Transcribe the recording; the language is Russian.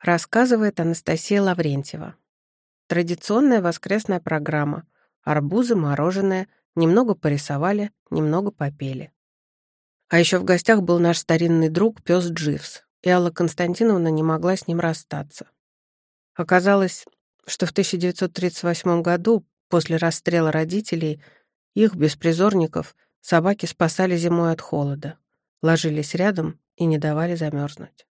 Рассказывает Анастасия Лаврентьева. Традиционная воскресная программа. Арбузы, мороженое, немного порисовали, немного попели. А еще в гостях был наш старинный друг, пес Дживс, и Алла Константиновна не могла с ним расстаться. Оказалось, что в 1938 году, после расстрела родителей, их, беспризорников, собаки спасали зимой от холода, ложились рядом и не давали замерзнуть.